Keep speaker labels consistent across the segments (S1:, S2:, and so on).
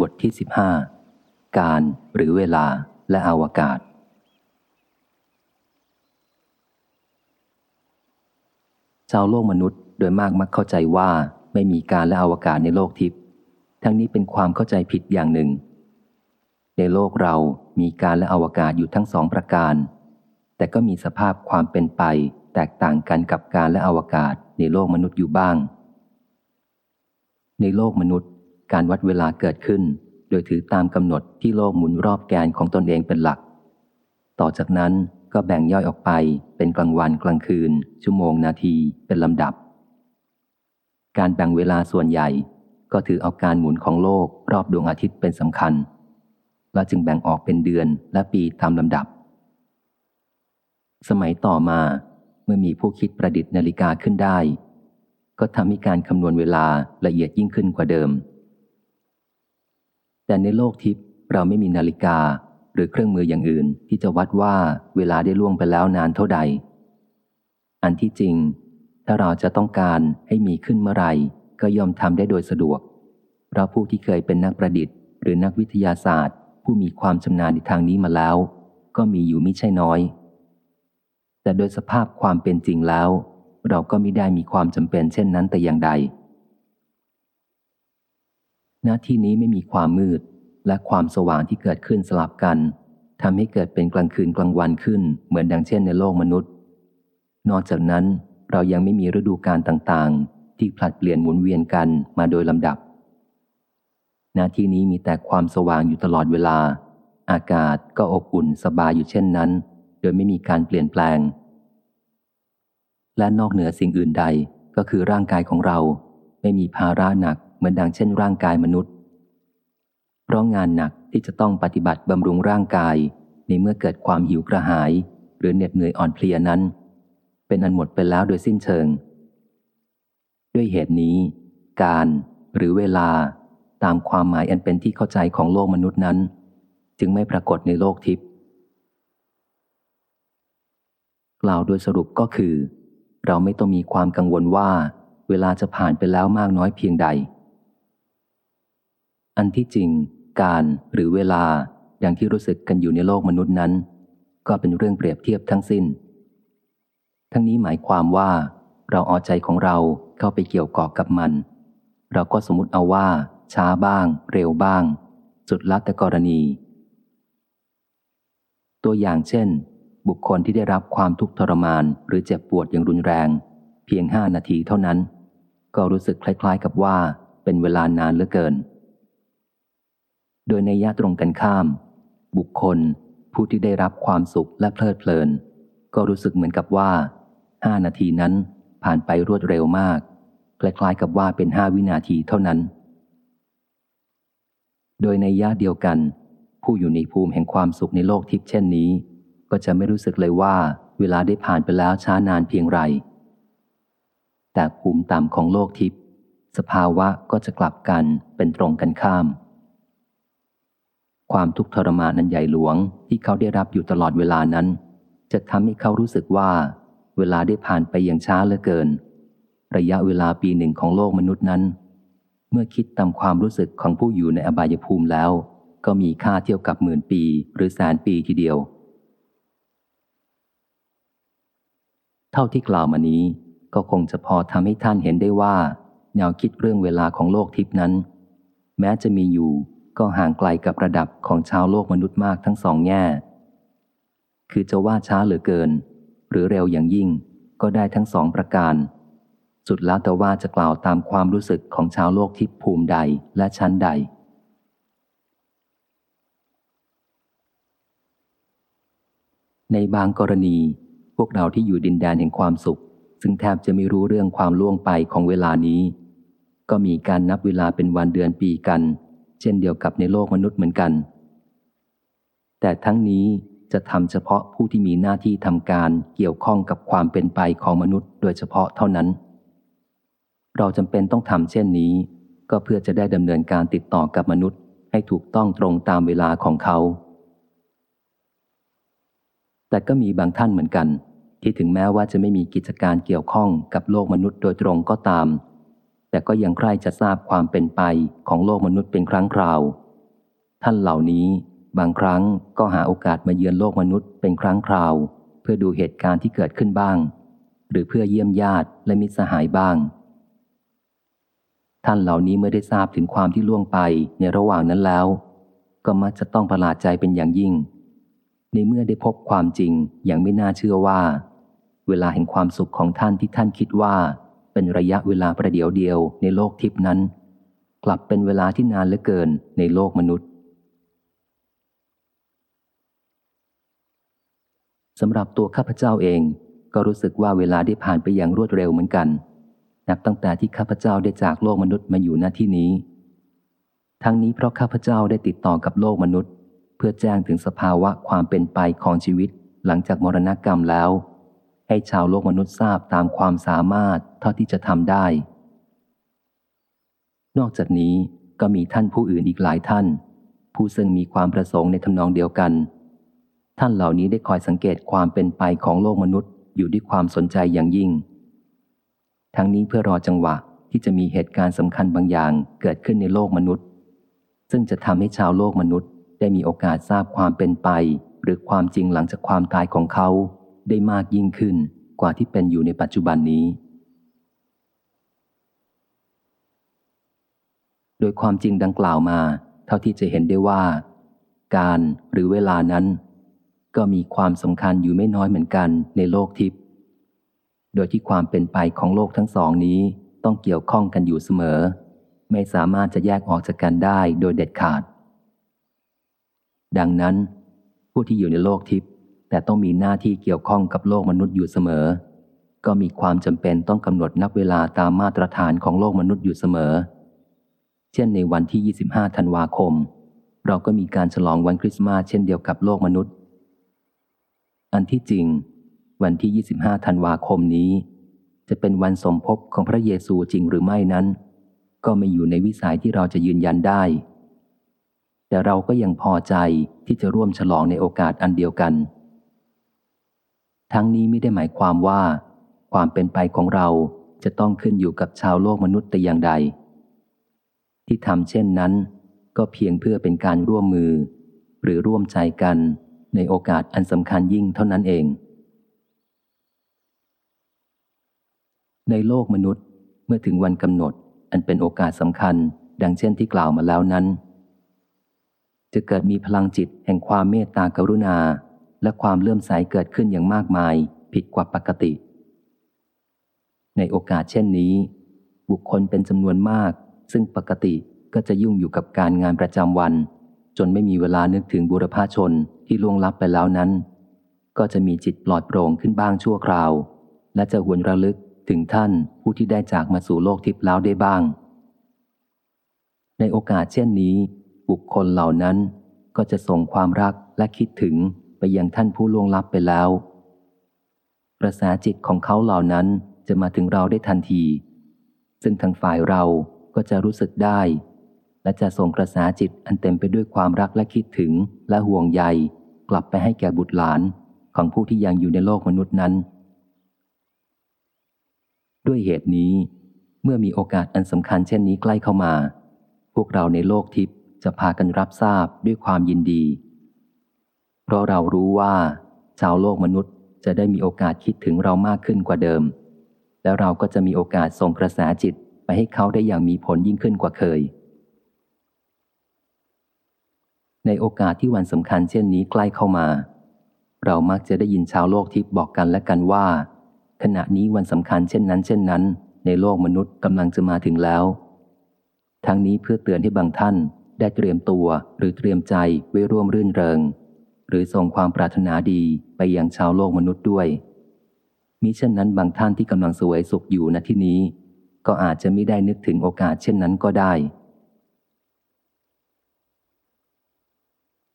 S1: บทที่ 15 การหรือเวลาและอวกาศ ชาวโลกมนุษย์โดยมากมักเข้าใจว่าไม่มีการและอวกาศในโลกทิพย์ ทั้งนี้เป็นความเข้าใจผิดอย่างหนึ่ง ในโลกเรามีการและอวกาศอยู่ทั้งสองประการ แต่ก็มีสภาพความเป็นไปแตกต่างกันกับการและอวกาศในโลกมนุษย์อยู่บ้าง ในโลกมนุษย์ การวัดเวลาเกิดขึ้น โดยถือตามกำหนดที่โลกหมุนรอบแกนของตนเองเป็นหลัก ต่อจากนั้นก็แบ่งย่อยออกไปเป็นกลางวันกลางคืน ชั่วโมงนาทีเป็นลำดับ การแบ่งเวลาส่วนใหญ่ ก็ถือเอาการหมุนของโลกรอบดวงอาทิตย์เป็นสำคัญ และจึงแบ่งออกเป็นเดือนและปีตามลำดับ สมัยต่อมาเมื่อมีผู้คิดประดิษฐ์นาฬิกาขึ้นได้ ก็ทำให้การคำนวณเวลาละเอียดยิ่งขึ้นกว่าเดิม แต่ในโลกทิพย์เราไม่มีนาฬิกา หรือเครื่องมืออย่างอื่นที่จะวัดว่าเวลาได้ล่วงไปแล้วนานเท่าใด อันที่จริง ถ้าเราจะต้องการให้มีขึ้นเมื่อไหร่ก็ยอมทำได้โดยสะดวก เพราะผู้ที่เคยเป็นนักประดิษฐ์ หรือนักวิทยาศาสตร์ ผู้มีความชำนาญในทางนี้มาแล้ว ก็มีอยู่ไม่ใช่น้อย แต่โดยสภาพความเป็นจริงแล้ว เราก็ไม่ได้มีความจำเป็นเช่นนั้นแต่อย่างใด หน้าที่นี้ไม่มีความมืด และความสว่างที่เกิดขึ้นสลับกันทำให้เกิดเป็นกลางคืนกลางวันขึ้น เหมือนดังเช่นในโลกมนุษย์ นอกจากนั้นเรายังไม่มีฤดูกาลต่างๆ ที่ผลัดเปลี่ยนหมุนเวียนกันมาโดยลำดับหน้าที่นี้มีแต่ความสว่างอยู่ตลอดเวลา อากาศก็อบอุ่นสบายอยู่เช่นนั้น โดยไม่มีการเปลี่ยนแปลง และนอกเหนือสิ่งอื่นใดก็คือร่างกายของเราไม่มีภาระหนัก เหมือนดังเช่นร่างกายมนุษย์ เพราะงานหนักที่จะต้องปฏิบัติบำรุงร่างกาย ในเมื่อเกิดความหิวกระหาย หรือเหน็ดเหนื่อยอ่อนเพลียนั้น เป็นอันหมดไปแล้วโดยสิ้นเชิง ด้วยเหตุนี้ การหรือเวลาตามความหมายอันเป็นที่เข้าใจของโลกมนุษย์นั้น จึงไม่ปรากฏในโลกทิพย์กล่าวโดยสรุปก็คือ เราไม่ต้องมีความกังวลว่า เวลาจะผ่านไปแล้วมากน้อยเพียงใด อันที่จริง การหรือเวลาอย่างที่รู้สึกกันอยู่ในโลกมนุษย์นั้น ก็เป็นเรื่องเปรียบเทียบทั้งสิน้น ทั้งนี้หมายความว่า เราเอาใจของเราเข้าไปเกี่ยวกอกกับมัน เราก็สมมติเอาว่า ช้าบ้าง เร็วบ้าง สุดลัแต่กรณี ตัวอย่างเช่น บุคคลที่ได้รับความทุกข์ทรมานหรือเจ็บปวดอย่างรุนแรง เพียงห้านาทีเท่านั้น ก็รู้สึกคล้าย ๆ กับว่า เป็นเวลานานเหลือเกิน โดยในยะตรงกันข้าม บุคคล ผู้ที่ได้รับความสุขและเพลิดเพลิน ก็รู้สึกเหมือนกับว่าห้านาทีนั้นผ่านไปรวดเร็วมากคล้ายๆกับว่าเป็นห้าวินาทีเท่านั้น โดยในยะเดียวกัน ผู้อยู่ในภูมิแห่งความสุขในโลกทิพย์เช่นนี้ ก็จะไม่รู้สึกเลยว่าเวลาได้ผ่านไปแล้วช้านานเพียงไร แต่ภูมิต่ำของโลกทิพย์สภาวะก็จะกลับกันเป็นตรงกันข้าม ความทุกข์ทรมานนันใหญ่หลวงที่เขาได้รับอยู่ตลอดเวลานั้น จะทำให้เขารู้สึกว่า เวลาได้ผ่านไปอย่างช้าเหลือเกิน ระยะเวลาปีหนึ่งของโลกมนุษย์นั้น เมื่อคิดตามความรู้สึกของผู้อยู่ในอบายภูมิแล้ว ก็มีค่าเทียบกับหมื่นปีหรือแสนปีทีเดียว เท่าที่กล่าวมานี้ ก็คงจะพอทำให้ท่านเห็นได้ว่า แนวคิดเรื่องเวลาของโลกทิพนั้น แม้จะมีอยู่ ก็ห่างไกลกับระดับของชาวโลกมนุษย์มากทั้งสองแง่ คือจะว่าช้าเหลือเกิน หรือเร็วอย่างยิ่งก็ได้ทั้งสองประการ สุดแล้วแต่ว่าจะกล่าวตามความรู้สึกของชาวโลกที่ภูมิใดและชั้นใด ในบางกรณี พวกเราที่อยู่ดินแดนแห่งความสุข ซึ่งแทบจะไม่รู้เรื่องความล่วงไปของเวลานี้ ก็มีการนับเวลาเป็นวันเดือนปีกัน ช่นเดียวกับในโลกมนุษย์เหมือนกัน แต่ทั้งนี้จะทำเฉพาะผู้ที่มีหน้าที่ทำการเกี่ยวข้องกับความเป็นไปของมนุษย์โดยเฉพาะเท่านั้น เราจำเป็นต้องทำเช่นนี้ ก็เพื่อจะได้ดำเนินการติดต่อกับมนุษย์ ให้ถูกต้องตรงตามเวลาของเขา แต่ก็มีบางท่านเหมือนกัน ที่ถึงแม้ว่าจะไม่มีกิจการเกี่ยวข้องกับโลกมนุษย์โดยตรงก็ตาม แต่ก็ยังใคร่จะทราบความเป็นไปของโลกมนุษย์เป็นครั้งคราว ท่านเหล่านี้บางครั้งก็หาโอกาสมาเยือนโลกมนุษย์เป็นครั้งคราว เพื่อดูเหตุการณ์ที่เกิดขึ้นบ้าง หรือเพื่อเยี่ยมญาติและมิตรสหายบ้าง ท่านเหล่านี้เมื่อได้ทราบถึงความที่ล่วงไปในระหว่างนั้นแล้ว ก็มักจะต้องประหลาดใจเป็นอย่างยิ่ง ในเมื่อได้พบความจริงอย่างไม่น่าเชื่อว่า เวลาแห่งความสุขของท่านที่ท่านคิดว่า เป็นระยะเวลาประเดียวเดียวในโลกทิพนั้น กลับเป็นเวลาที่นานเหลือเกินในโลกมนุษย์สำหรับตัวข้าพเจ้าเองก็รู้สึกว่าเวลาได้ผ่านไปอย่างรวดเร็วเหมือนกัน นับตั้งแต่ที่ข้าพเจ้าได้จากโลกมนุษย์มาอยู่ณที่นี้ ทั้งนี้เพราะข้าพเจ้าได้ติดต่อกับโลกมนุษย์ เพื่อแจ้งถึงสภาวะความเป็นไปของชีวิต หลังจากมรณกรรมแล้ว ให้ชาวโลกมนุษย์ทราบตามความสามารถเท่าที่จะทำได้ นอกจากนี้ก็มีท่านผู้อื่นอีกหลายท่าน ผู้ซึ่งมีความประสงค์ในทำนองเดียวกัน ท่านเหล่านี้ได้คอยสังเกตความเป็นไปของโลกมนุษย์อยู่ด้วยความสนใจอย่างยิ่ง ทั้งนี้เพื่อรอจังหวะที่จะมีเหตุการณ์สำคัญบางอย่างเกิดขึ้นในโลกมนุษย์ ซึ่งจะทำให้ชาวโลกมนุษย์ได้มีโอกาสทราบความเป็นไป หรือความจริงหลังจากความตายของเขา ได้มากยิ่งขึ้นกว่าที่เป็นอยู่ในปัจจุบันนี้ โดยความจริงดังกล่าวมา เท่าที่จะเห็นได้ว่า การหรือเวลานั้น ก็มีความสำคัญอยู่ไม่น้อยเหมือนกันในโลกทิพย์โดยที่ความเป็นไปของโลกทั้งสองนี้ต้องเกี่ยวข้องกันอยู่เสมอ ไม่สามารถจะแยกออกจากกันได้โดยเด็ดขาด ดังนั้น ผู้ที่อยู่ในโลกทิพย์ แต่ต้องมีหน้าที่เกี่ยวข้องกับโลกมนุษย์อยู่เสมอ ก็มีความจำเป็นต้องกำหนดนับเวลาตามมาตรฐานของโลกมนุษย์อยู่เสมอ เช่นในวันที่ 25 ธันวาคม เราก็มีการฉลองวันคริสต์มาสเช่นเดียวกับโลกมนุษย์ อันที่จริง วันที่ 25 ธันวาคมนี้ จะเป็นวันสมภพของพระเยซูจริงหรือไม่นั้น ก็ไม่อยู่ในวิสัยที่เราจะยืนยันได้ แต่เราก็ยังพอใจที่จะร่วมฉลองในโอกาสอันเดียวกัน ทั้งนี้ไม่ได้หมายความว่า ความเป็นไปของเราจะต้องขึ้นอยู่กับชาวโลกมนุษย์แต่อย่างใด ที่ทำเช่นนั้น ก็เพียงเพื่อเป็นการร่วมมือ หรือร่วมใจกันในโอกาสอันสำคัญยิ่งเท่านั้นเอง ในโลกมนุษย์เมื่อถึงวันกำหนด อันเป็นโอกาสสำคัญ ดังเช่นที่กล่าวมาแล้วนั้น จะเกิดมีพลังจิตแห่งความเมตตากรุณา และความเลื่อมใสเกิดขึ้นอย่างมากมายผิดกว่าปกติ ในโอกาสเช่นนี้ บุคคลเป็นจำนวนมาก ซึ่งปกติก็จะยุ่งอยู่กับการงานประจำวัน จนไม่มีเวลานึกถึงบุรพาชนที่ล่วงลับไปแล้วนั้น ก็จะมีจิตปลอดโปร่งขึ้นบ้างชั่วคราว และจะหวนระลึกถึงท่านผู้ที่ได้จากมาสู่โลกทิพย์แล้วได้บ้าง ในโอกาสเช่นนี้ บุคคลเหล่านั้นก็จะส่งความรักและคิดถึง ไปยังท่านผู้ล่วงลับไปแล้ว กระแสจิตของเขาเหล่านั้นจะมาถึงเราได้ทันที ซึ่งทางฝ่ายเราก็จะรู้สึกได้ และจะส่งกระแสจิตอันเต็มไปด้วยความรักและคิดถึงและห่วงใยกลับไปให้แก่บุตรหลานของผู้ที่ยังอยู่ในโลกมนุษย์นั้น ด้วยเหตุนี้ เมื่อมีโอกาสอันสำคัญเช่นนี้ใกล้เข้ามา พวกเราในโลกทิพย์จะพากันรับทราบด้วยความยินดี เพราะเรารู้ว่า ชาวโลกมนุษย์จะได้มีโอกาสคิดถึงเรามากขึ้นกว่าเดิม แล้วเราก็จะมีโอกาสส่งกระแสจิตไปให้เขาได้อย่างมีผลยิ่งขึ้นกว่าเคย ในโอกาสที่วันสำคัญเช่นนี้ใกล้เข้ามา เรามักจะได้ยินชาวโลกทิพย์บอกกันและกันว่า ขณะนี้วันสำคัญเช่นนั้น เช่นนั้น ในโลกมนุษย์กำลังจะมาถึงแล้ว ทั้งนี้เพื่อเตือนให้บางท่านได้เตรียมตัวหรือเตรียมใจไว้ร่วมรื่นเริง หรือส่งความปรารถนาดีไปยังชาวโลกมนุษย์ด้วย มิเช่นนั้นบางท่านที่กำลังสวยสุขอยู่ณที่นี้ ก็อาจจะไม่ได้นึกถึงโอกาสเช่นนั้นก็ได้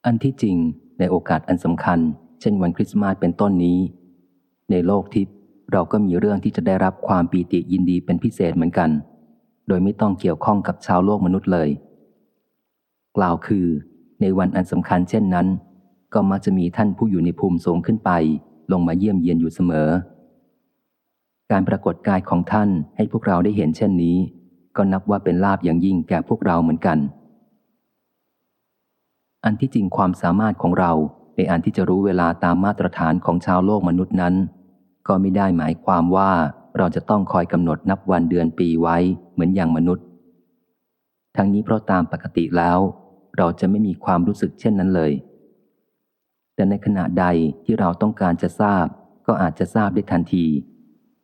S1: อันที่จริงในโอกาสอันสำคัญ เช่นวันคริสต์มาสเป็นต้นนี้ ในโลกทิพย์เราก็มีเรื่องที่จะได้รับความปีติยินดีเป็นพิเศษเหมือนกัน โดยไม่ต้องเกี่ยวข้องกับชาวโลกมนุษย์เลย กล่าวคือ ในวันอันสำคัญเช่นนั้น ก็มักจะมีท่านผู้อยู่ในภูมิสูงขึ้นไป ลงมาเยี่ยมเยียนอยู่เสมอ การปรากฏกายของท่านให้พวกเราได้เห็นเช่นนี้ ก็นับว่าเป็นลาบอย่างยิ่งแก่พวกเราเหมือนกัน อันที่จริงความสามารถของเราในอันที่จะรู้เวลาตามมาตรฐานของชาวโลกมนุษย์นั้น ก็ไม่ได้หมายความว่าเราจะต้องคอยกำหนดนับวันเดือนปีไว้เหมือนอย่างมนุษย์ ทั้งนี้เพราะตามปกติแล้ว เราจะไม่มีความรู้สึกเช่นนั้นเลย แต่ในขณะใดที่เราต้องการจะทราบ ก็อาจจะทราบได้ทันที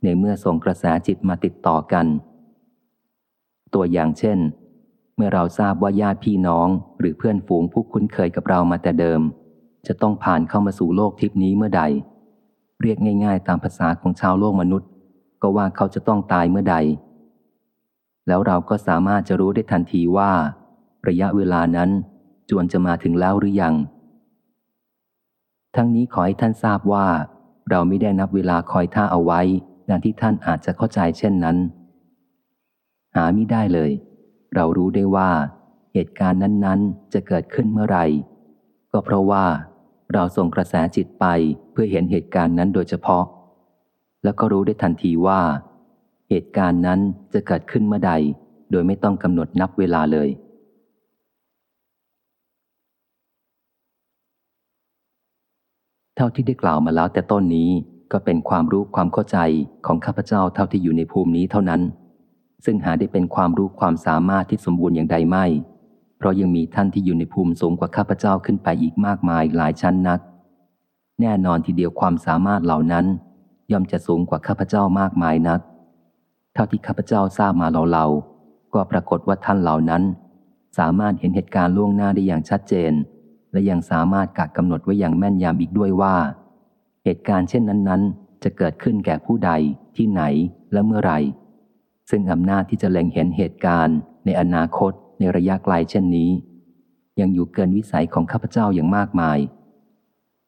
S1: ในเมื่อส่งกระแสจิตมาติดต่อกัน ตัวอย่างเช่น เมื่อเราทราบว่าญาติพี่น้องหรือเพื่อนฝูงผู้คุ้นเคยกับเรามาแต่เดิม จะต้องผ่านเข้ามาสู่โลกทิพนี้เมื่อใด เรียกง่าย ๆ ตามภาษาของชาวโลกมนุษย์ ก็ว่าเขาจะต้องตายเมื่อใด แล้วเราก็สามารถจะรู้ได้ทันทีว่า ระยะเวลานั้นจวนจะมาถึงแล้วหรือยัง ทั้งนี้ขอให้ท่านทราบว่า เราไม่ได้นับเวลาคอยท่าเอาไว้ดังที่ท่านอาจจะเข้าใจเช่นนั้น หาไม่ได้เลย เรารู้ได้ว่า เหตุการณ์นั้นๆ จะเกิดขึ้นเมื่อไหร่ ก็เพราะว่า เราส่งกระแสจิตไปเพื่อเห็นเหตุการณ์นั้นโดยเฉพาะ แล้วก็รู้ได้ทันทีว่า เหตุการณ์นั้นจะเกิดขึ้นเมื่อใด โดยไม่ต้องกำหนดนับเวลาเลย เท่าที่ได้กล่าวมาแล้วแต่ต้นนี้ก็เป็นความรู้ความเข้าใจของข้าพเจ้าเท่าที่อยู่ในภูมินี้เท่านั้น ซึ่งหาได้เป็นความรู้ความสามารถที่สมบูรณ์อย่างใดไม่ เพราะยังมีท่านที่อยู่ในภูมิสูงกว่าข้าพเจ้าขึ้นไปอีกมากมายหลายชั้นนัก แน่นอนทีเดียวความสามารถเหล่านั้น ย่อมจะสูงกว่าข้าพเจ้ามากมายนัก เท่าที่ข้าพเจ้าทราบมาเหล่าๆก็ปรากฏว่าท่านเหล่านั้น สามารถเห็นเหตุการณ์ล่วงหน้าได้อย่างชัดเจน และยังสามารถกะกำหนดไว้อย่างแม่นยำอีกด้วยว่า เหตุการณ์เช่นนั้น ๆ จะเกิดขึ้นแก่ผู้ใดที่ไหนและเมื่อไหร่ ซึ่งอำนาจที่จะเล็งเห็นเหตุการณ์ในอนาคตในระยะไกลเช่นนี้ ยังอยู่เกินวิสัยของข้าพเจ้าอย่างมากมาย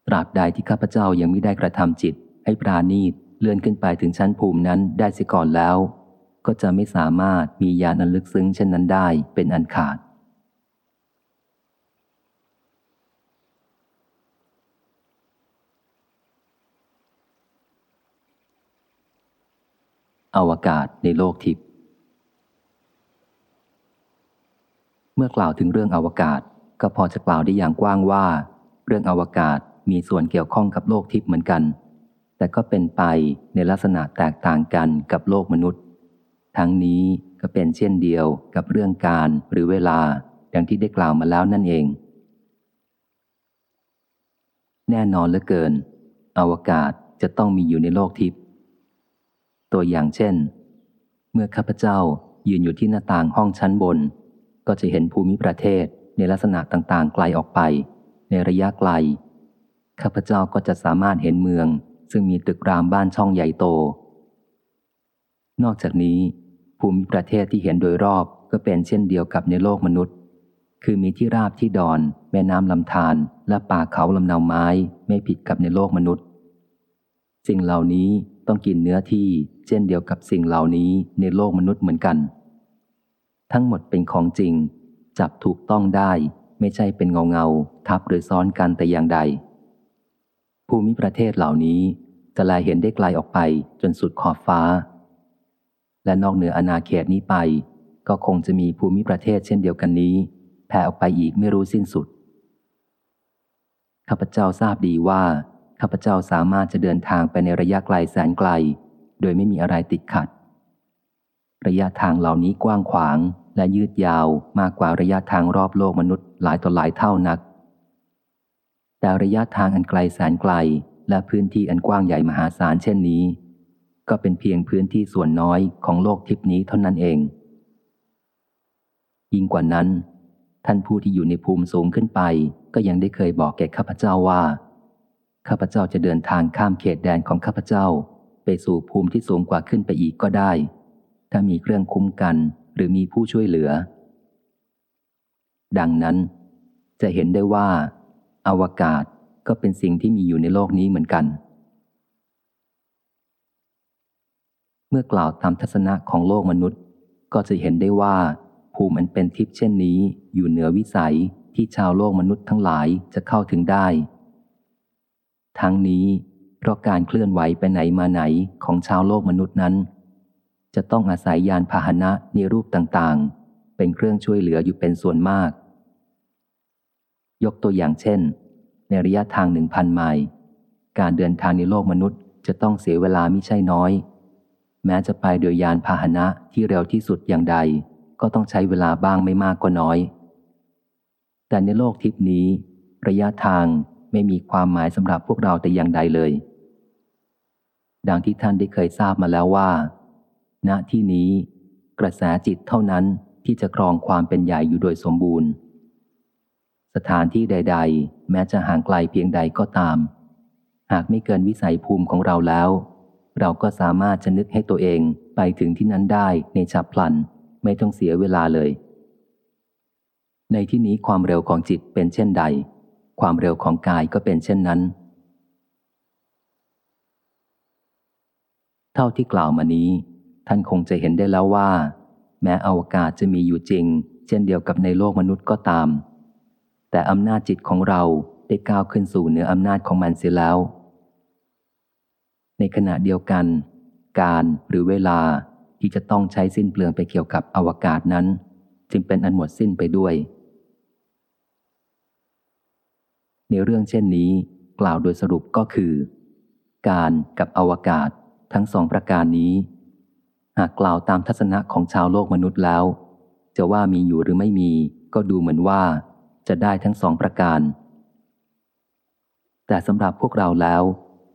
S1: ตราบใดที่ข้าพเจ้ายังไม่ได้กระทำจิต ให้ปราณีตเลื่อนขึ้นไปถึงชั้นภูมินั้นได้เสียก่อนแล้ว ก็จะไม่สามารถมีญาณอันลึกซึ้งเช่นนั้นได้เป็นอันขาด อวกาศในโลกทิพย์ เมื่อกล่าวถึงเรื่องอวกาศก็พอจะกล่าวได้อย่างกว้างว่า เรื่องอวกาศมีส่วนเกี่ยวข้องกับโลกทิพย์เหมือนกัน แต่ก็เป็นไปในลักษณะแตกต่างกันกับโลกมนุษย์ ทั้งนี้ก็เป็นเช่นเดียวกับเรื่องการหรือเวลาดังที่ได้กล่าวมาแล้วนั่นเอง แน่นอนเหลือเกิน อวกาศจะต้องมีอยู่ในโลกทิพย์ ตัวอย่างเช่น เมื่อข้าพเจ้ายืนอยู่ที่หน้าต่างห้องชั้นบน ก็จะเห็นภูมิประเทศในลักษณะต่างๆ ไกลออกไป ในระยะไกล ข้าพเจ้าก็จะสามารถเห็นเมือง ซึ่งมีตึกรามบ้านช่องใหญ่โต นอกจากนี้ ภูมิประเทศที่เห็นโดยรอบก็เป็นเช่นเดียวกับในโลกมนุษย์ คือมีที่ราบที่ดอน แม่น้ำลำธารและป่าเขาลำเนาไม้ไม่ผิดกับในโลกมนุษย์ สิ่งเหล่านี้ต้องกินเนื้อที่ เช่นเดียวกับสิ่งเหล่านี้ในโลกมนุษย์เหมือนกัน ทั้งหมดเป็นของจริง จับถูกต้องได้ไม่ใช่เป็นเงาเงาทับหรือซ้อนกันแต่อย่างใด ภูมิประเทศเหล่านี้จะลายเห็นได้ไกลออกไปจนสุดขอบฟ้า และนอกเหนืออาณาเขตนี้ไป ก็คงจะมีภูมิประเทศเช่นเดียวกันนี้แผ่ออกไปอีกไม่รู้สิ้นสุดข้าพเจ้าทราบดีว่าข้าพเจ้าสามารถจะเดินทางไปในระยะไกลแสนไกล โดยไม่มีอะไรติดขัด ระยะทางเหล่านี้กว้างขวางและยืดยาวมากกว่าระยะทางรอบโลกมนุษย์หลายต่อหลายเท่านัก แต่ระยะทางอันไกลแสนไกลและพื้นที่อันกว้างใหญ่มหาศาลเช่นนี้ ก็เป็นเพียงพื้นที่ส่วนน้อยของโลกทิพนี้เท่านั้นเอง ยิ่งกว่านั้น ท่านผู้ที่อยู่ในภูมิสูงขึ้นไป ก็ยังได้เคยบอกแก่ข้าพเจ้าว่าข้าพเจ้าจะเดินทางข้ามเขตแดนของข้าพเจ้า ไปสู่ภูมิที่สูงกว่าขึ้นไปอีกก็ได้ ถ้ามีเครื่องคุ้มกันหรือมีผู้ช่วยเหลือ ดังนั้น จะเห็นได้ว่า อวกาศก็เป็นสิ่งที่มีอยู่ในโลกนี้เหมือนกัน เมื่อกล่าวตามทัศนะของโลกมนุษย์ ก็จะเห็นได้ว่า ภูมิอันเป็นทิพย์เช่นนี้ อยู่เหนือวิสัยที่ชาวโลกมนุษย์ทั้งหลายจะเข้าถึงได้ ทั้งนี้ เพราะการเคลื่อนไหวไปไหนมาไหนของชาวโลกมนุษย์นั้น จะต้องอาศัยยานพาหนะในรูปต่างๆ เป็นเครื่องช่วยเหลืออยู่เป็นส่วนมาก ยกตัวอย่างเช่น ในระยะทางหนึ่งพันไมล์การเดินทางในโลกมนุษย์จะต้องเสียเวลาไม่ใช่น้อย แม้จะไปโดยยานพาหนะที่เร็วที่สุดอย่างใด ก็ต้องใช้เวลาบ้างไม่มากก็น้อย แต่ในโลกทิพนี้ ระยะทางไม่มีความหมายสำหรับพวกเราแต่อย่างใดเลย ดังที่ท่านได้เคยทราบมาแล้วว่า ณที่นี้ กระแสจิตเท่านั้นที่จะครองความเป็นใหญ่อยู่โดยสมบูรณ์ สถานที่ใด ๆ แม้จะห่างไกลเพียงใดก็ตาม หากไม่เกินวิสัยภูมิของเราแล้ว เราก็สามารถจะนึกให้ตัวเองไปถึงที่นั้นได้ในฉับพลัน ไม่ต้องเสียเวลาเลย ในที่นี้ความเร็วของจิตเป็นเช่นใด ความเร็วของกายก็เป็นเช่นนั้น เท่าที่กล่าวมานี้ ท่านคงจะเห็นได้แล้วว่า แม้อวกาศจะมีอยู่จริง เช่นเดียวกับในโลกมนุษย์ก็ตาม แต่อำนาจจิตของเราได้ก้าวขึ้นสู่เหนืออำนาจของมันเสียแล้ว ในขณะเดียวกัน การหรือเวลาที่จะต้องใช้สิ้นเปลืองไปเกี่ยวกับอวกาศนั้น จึงเป็นอันหมดสิ้นไปด้วย ในเรื่องเช่นนี้ กล่าวโดยสรุปก็คือ การกับอวกาศ ทั้งสองประการนี้ หากกล่าวตามทัศนะของชาวโลกมนุษย์แล้ว จะว่ามีอยู่หรือไม่มีก็ดูเหมือนว่า จะได้ทั้งสองประการ แต่สำหรับพวกเราแล้ว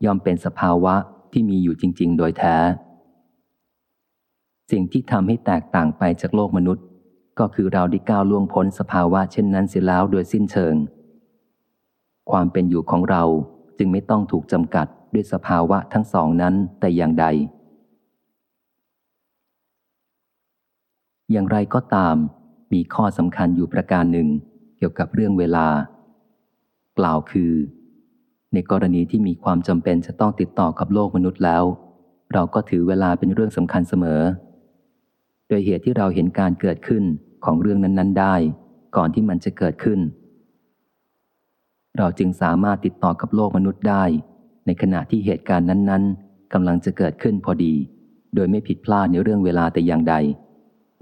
S1: ย่อมเป็นสภาวะที่มีอยู่จริง ๆ โดยแท้ สิ่งที่ทำให้แตกต่างไปจากโลกมนุษย์ ก็คือเราได้ก้าวล่วงพ้นสภาวะเช่นนั้นเสียแล้วโดยสิ้นเชิง ความเป็นอยู่ของเราจึงไม่ต้องถูกจำกัด ด้วยสภาวะทั้งสองนั้นแต่อย่างใด อย่างไรก็ตาม มีข้อสำคัญอยู่ประการหนึ่ง เกี่ยวกับเรื่องเวลา กล่าวคือ ในกรณีที่มีความจำเป็นจะต้องติดต่อกับโลกมนุษย์แล้ว เราก็ถือเวลาเป็นเรื่องสำคัญเสมอ โดยเหตุที่เราเห็นการเกิดขึ้นของเรื่องนั้น ๆ ได้ ก่อนที่มันจะเกิดขึ้นเราจึงสามารถติดต่อกับโลกมนุษย์ได้ ในขณะที่เหตุการณ์นั้นๆกำลังจะเกิดขึ้นพอดี โดยไม่ผิดพลาดในเรื่องเวลาแต่อย่างใด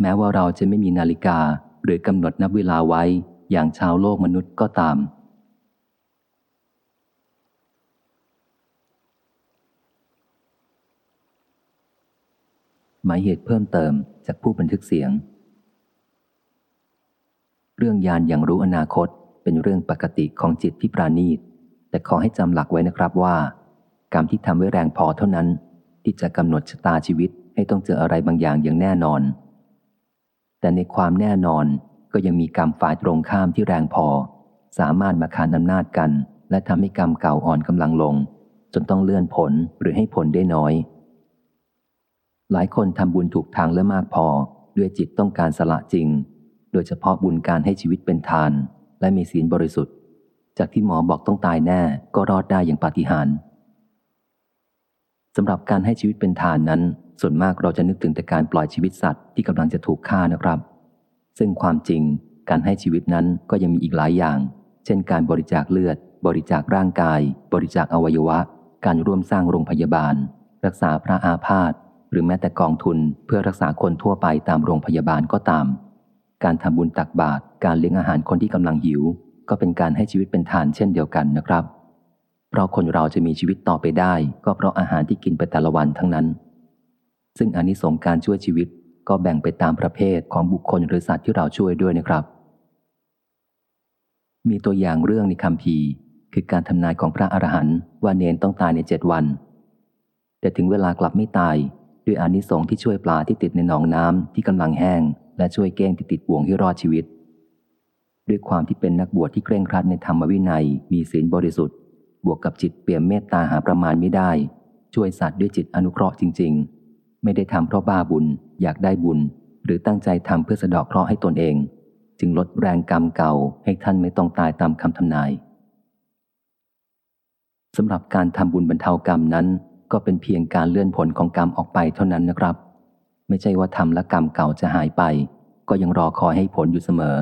S1: แม้ว่าเราจะไม่มีนาฬิกาหรือกำหนดนับเวลาไว้อย่างชาวโลกมนุษย์ก็ตาม หมายเหตุเพิ่มเติมจากผู้บันทึกเสียง เรื่องยานอย่างรู้อนาคตเป็นเรื่องปกติของจิตที่ปราณีต แต่ขอให้จำหลักไว้นะครับว่า กรรมที่ทำไว้แรงพอเท่านั้น ที่จะกำหนดชะตาชีวิตให้ต้องเจออะไรบางอย่างอย่างแน่นอน แต่ในความแน่นอนก็ยังมีกรรมฝ่ายตรงข้ามที่แรงพอ สามารถมาขานอำนาจกัน และทำให้กรรมเก่าอ่อนกำลังลง จนต้องเลื่อนผลหรือให้ผลได้น้อย หลายคนทำบุญถูกทางและมากพอ ด้วยจิตต้องการสละจริง โดยเฉพาะบุญการให้ชีวิตเป็นทาน และมีศีลบริสุทธิ์ จากที่หมอบอกต้องตายแน่ก็รอดได้อย่างปาฏิหาริย์สำหรับการให้ชีวิตเป็นทานนั้น ส่วนมากเราจะนึกถึงแต่การปล่อยชีวิตสัตว์ที่กำลังจะถูกฆ่านะครับ ซึ่งความจริงการให้ชีวิตนั้นก็ยังมีอีกหลายอย่าง เช่น การบริจาคเลือด บริจาคร่างกาย บริจาคอวัยวะ การร่วมสร้างโรงพยาบาล รักษาพระอาพาธหรือแม้แต่กองทุนเพื่อรักษาคนทั่วไปตามโรงพยาบาลก็ตาม การทำบุญตักบาตรการเลี้ยงอาหารคนที่กำลังหิว ก็เป็นการให้ชีวิตเป็นทานเช่นเดียวกันนะครับ เพราะคนเราจะมีชีวิตต่อไปได้ ก็เพราะอาหารที่กินไปแต่ละวันทั้งนั้น ซึ่งอานิสงส์การช่วยชีวิตก็แบ่งไปตามประเภทของบุคคลหรือสัตว์ที่เราช่วยด้วยนะครับ มีตัวอย่างเรื่องในคำพีคือการทำนายของพระอรหันต์ว่าเนนต้องตายในเจ็ดวัน แต่ถึงเวลากลับไม่ตายด้วยอานิสงส์ที่ช่วยปลาที่ติดในหนองน้ำที่กำลังแห้ง และช่วยเก้งที่ติดบ่วงให้รอดชีวิต ด้วยความที่เป็นนักบวชที่เคร่งครัดในธรรมวินัย มีศีลบริสุทธิ์ บวกกับจิตเปี่ยมเมตตาหาประมาณไม่ได้ ช่วยสัตว์ด้วยจิตอนุเคราะห์จริง ๆ ไม่ได้ทำเพราะบ้าบุญ อยากได้บุญ หรือตั้งใจทำเพื่อสะดอกเคราะห์ให้ตนเอง จึงลดแรงกรรมเก่าให้ท่านไม่ต้องตายตามคำทำนายสำหรับการทำบุญบรรเทากรรมนั้น ก็เป็นเพียงการเลื่อนผลของกรรมออกไปเท่านั้นนะครับ ไม่ใช่ว่าทำและกรรมเก่าจะหายไป ก็ยังรอคอยให้ผลอยู่เสมอ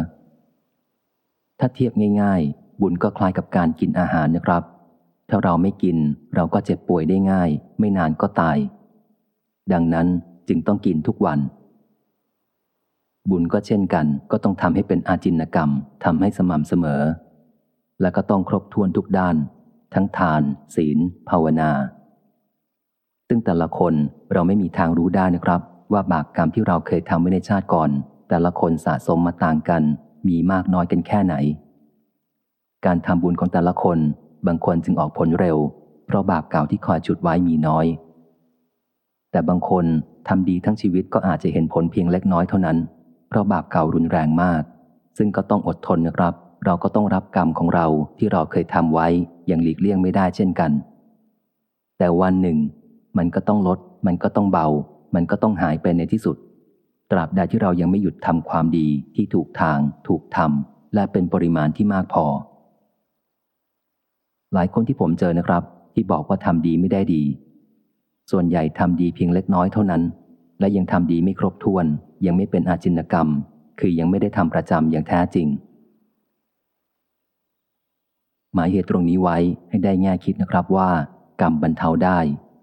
S1: ถ้าเทียบง่ายๆ บุญก็คล้ายกับการกินอาหารนะครับ ถ้าเราไม่กินเราก็เจ็บป่วยได้ง่าย ไม่นานก็ตาย ดังนั้นจึงต้องกินทุกวัน บุญก็เช่นกัน ก็ต้องทำให้เป็นอาจินกรรมทำให้สม่ำเสมอ และก็ต้องครบถ้วนทุกด้าน ทั้งทาน ศีล ภาวนา ซึ่งแต่ละคนเราไม่มีทางรู้ได้นะครับ ว่าบาปกรรมที่เราเคยทำไว้ในชาติก่อน แต่ละคนสะสมมาต่างกัน มีมากน้อยกันแค่ไหน การทำบุญของแต่ละคนบางคนจึงออกผลเร็ว เพราะบาปเก่าที่คอยจุดไว้มีน้อย แต่บางคนทำดีทั้งชีวิตก็อาจจะเห็นผลเพียงเล็กน้อยเท่านั้น เพราะบาปเก่ารุนแรงมาก ซึ่งก็ต้องอดทนนะครับ เราก็ต้องรับกรรมของเราที่เราเคยทำไว้อย่างหลีกเลี่ยงไม่ได้เช่นกัน แต่วันหนึ่ง มันก็ต้องลด มันก็ต้องเบา มันก็ต้องหายไปในที่สุด ตราบใดที่เรายังไม่หยุดทำความดีที่ถูกทาง ถูกทำและเป็นปริมาณที่มากพอ หลายคนที่ผมเจอนะครับ ที่บอกว่าทำดีไม่ได้ดี ส่วนใหญ่ทำดีเพียงเล็กน้อยเท่านั้น และยังทำดีไม่ครบถ้วน ยังไม่เป็นอาจินกรรม คือยังไม่ได้ทำประจำอย่างแท้จริง หมายเหตุตรงนี้ไว้ให้ได้แง่คิดนะครับว่า กรรมบรรเทาได้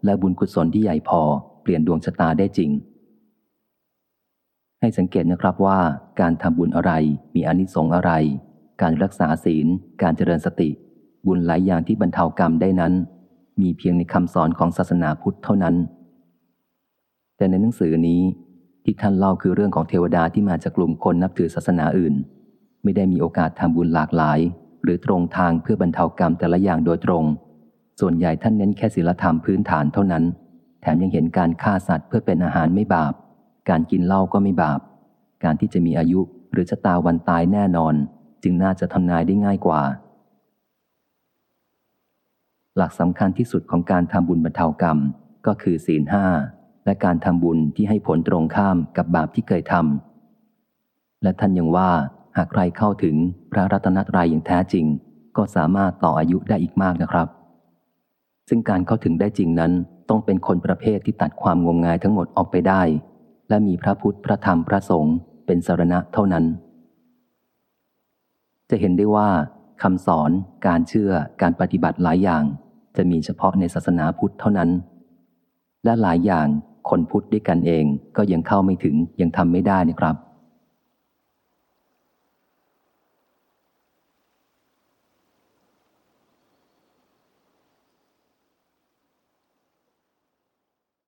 S1: และบุญกุศลที่ใหญ่พอเปลี่ยนดวงชะตาได้จริง ให้สังเกตนะครับว่าการทำบุญอะไร มีอนิสงส์อะไร การรักษาศีล การเจริญสติ บุญหลายอย่างที่บรรเทากรรมได้นั้น มีเพียงในคำสอนของศาสนาพุทธเท่านั้น แต่ในหนังสือนี้ที่ท่านเล่าคือเรื่องของเทวดาที่มาจากกลุ่มคนนับถือศาสนาอื่น ไม่ได้มีโอกาสทำบุญหลากหลาย หรือตรงทางเพื่อบรรเทากรรมแต่ละอย่างโดยตรง ส่วนใหญ่ท่านเน้นแค่ศีลธรรมพื้นฐานเท่านั้น แถมยังเห็นการฆ่าสัตว์เพื่อเป็นอาหารไม่บาป การกินเหล้าก็ไม่บาป การที่จะมีอายุหรือชะตาวันตายแน่นอน จึงน่าจะทำนายได้ง่ายกว่า หลักสำคัญที่สุดของการทำบุญบรรเทากรรม ก็คือศีลห้าและการทำบุญที่ให้ผลตรงข้ามกับบาปที่เคยทำและท่านยังว่าหากใครเข้าถึงพระรัตนตรัยอย่างแท้จริง ก็สามารถต่ออายุได้อีกมากนะครับ ซึ่งการเข้าถึงได้จริงนั้นต้องเป็นคนประเภทที่ตัดความงมงายทั้งหมดออกไปได้ และมีพระพุทธพระธรรมพระสงฆ์เป็นสารณะเท่านั้น จะเห็นได้ว่าคำสอนการเชื่อการปฏิบัติหลายอย่าง จะมีเฉพาะในศาสนาพุทธเท่านั้น และหลายอย่างคนพุทธด้วยกันเองก็ยังเข้าไม่ถึงยังทำไม่ได้นะครับ